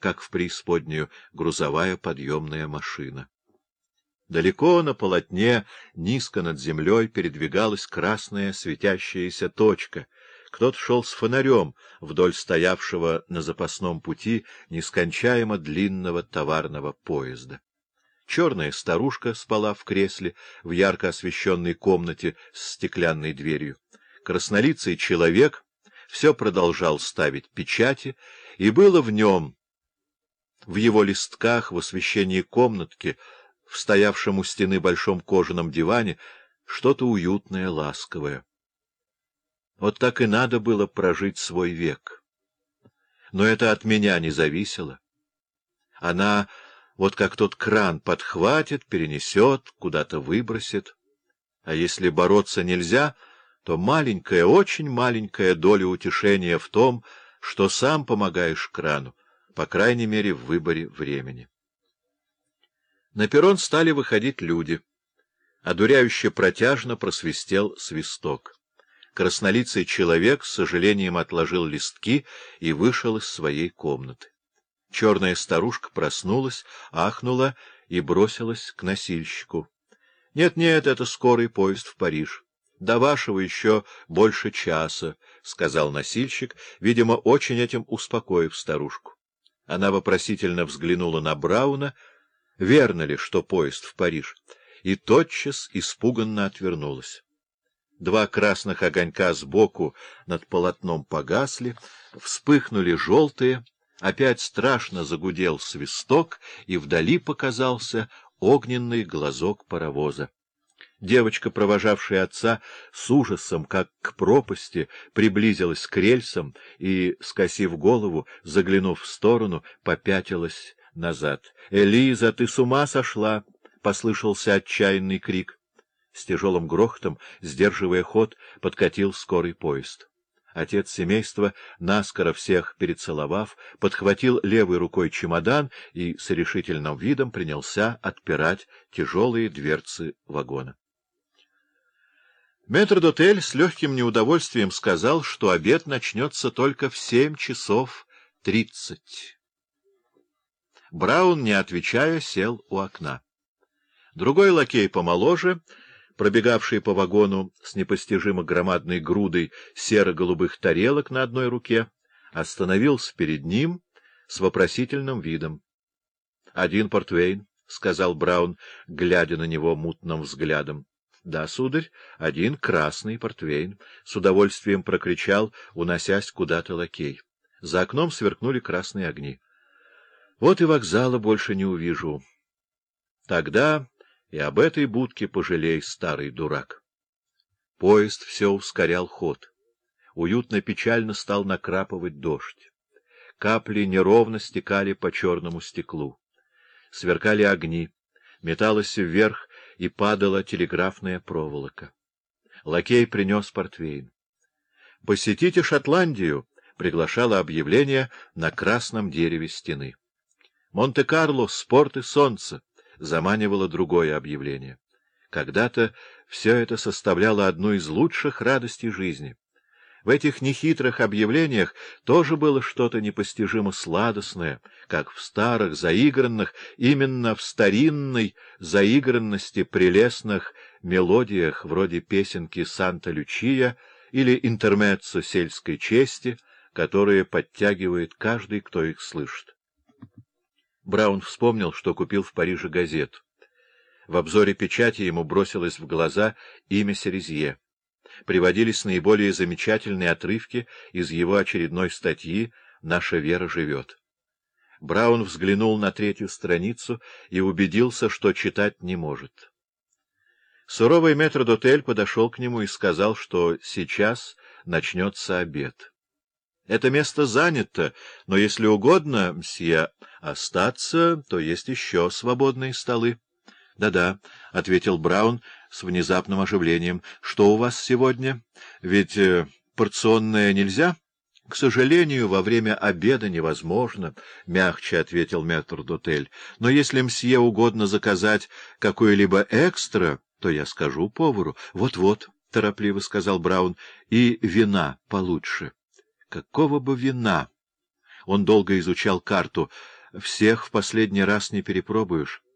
как в преисподнюю, грузовая подъемная машина. Далеко на полотне, низко над землей, передвигалась красная светящаяся точка. Кто-то шел с фонарем вдоль стоявшего на запасном пути нескончаемо длинного товарного поезда. Черная старушка спала в кресле в ярко освещенной комнате с стеклянной дверью. Краснолицый человек все продолжал ставить печати, и было в нем, в его листках, в освещении комнатки, в стоявшем у стены большом кожаном диване, что-то уютное, ласковое. Вот так и надо было прожить свой век. Но это от меня не зависело. Она вот как тот кран подхватит, перенесет, куда-то выбросит. А если бороться нельзя, то маленькая, очень маленькая доля утешения в том, что сам помогаешь крану, по крайней мере, в выборе времени. На перрон стали выходить люди. Одуряюще протяжно просвистел свисток. Краснолицый человек с сожалением отложил листки и вышел из своей комнаты. Черная старушка проснулась, ахнула и бросилась к носильщику. «Нет, — Нет-нет, это скорый поезд в Париж. До вашего еще больше часа, — сказал носильщик, видимо, очень этим успокоив старушку. Она вопросительно взглянула на Брауна, верно ли, что поезд в Париж, и тотчас испуганно отвернулась. Два красных огонька сбоку над полотном погасли, вспыхнули желтые — Опять страшно загудел свисток, и вдали показался огненный глазок паровоза. Девочка, провожавшая отца, с ужасом, как к пропасти, приблизилась к рельсам и, скосив голову, заглянув в сторону, попятилась назад. — Элиза, ты с ума сошла! — послышался отчаянный крик. С тяжелым грохотом, сдерживая ход, подкатил скорый поезд. Отец семейства, наскоро всех перецеловав, подхватил левой рукой чемодан и с решительным видом принялся отпирать тяжелые дверцы вагона. Метрдотель с легким неудовольствием сказал, что обед начнется только в семь часов тридцать. Браун, не отвечая, сел у окна. Другой лакей помоложе пробегавший по вагону с непостижимо громадной грудой серо-голубых тарелок на одной руке, остановился перед ним с вопросительным видом. — Один портвейн, — сказал Браун, глядя на него мутным взглядом. — Да, сударь, один красный портвейн, — с удовольствием прокричал, уносясь куда-то лакей. За окном сверкнули красные огни. — Вот и вокзала больше не увижу. Тогда и об этой будке пожалей, старый дурак. Поезд все ускорял ход. Уютно-печально стал накрапывать дождь. Капли неровно стекали по черному стеклу. Сверкали огни, металась вверх и падала телеграфная проволока. Лакей принес портвейн. «Посетите Шотландию!» — приглашало объявление на красном дереве стены. «Монте-Карло, спорт и солнце!» заманивало другое объявление. Когда-то все это составляло одну из лучших радостей жизни. В этих нехитрых объявлениях тоже было что-то непостижимо сладостное, как в старых, заигранных, именно в старинной заигранности прелестных мелодиях вроде песенки «Санта-Лючия» или интермеццо сельской чести, которые подтягивает каждый, кто их слышит. Браун вспомнил, что купил в Париже газету. В обзоре печати ему бросилось в глаза имя Серезье. Приводились наиболее замечательные отрывки из его очередной статьи «Наша вера живет». Браун взглянул на третью страницу и убедился, что читать не может. Суровый метрдотель подошел к нему и сказал, что сейчас начнется обед. Это место занято, но, если угодно, мсье, остаться, то есть еще свободные столы. Да — Да-да, — ответил Браун с внезапным оживлением. — Что у вас сегодня? Ведь э, порционное нельзя? — К сожалению, во время обеда невозможно, — мягче ответил метрдотель. — Но если мсье угодно заказать какое-либо экстра, то я скажу повару. Вот — Вот-вот, — торопливо сказал Браун, — и вина получше. — Какого бы вина? Он долго изучал карту. Всех в последний раз не перепробуешь.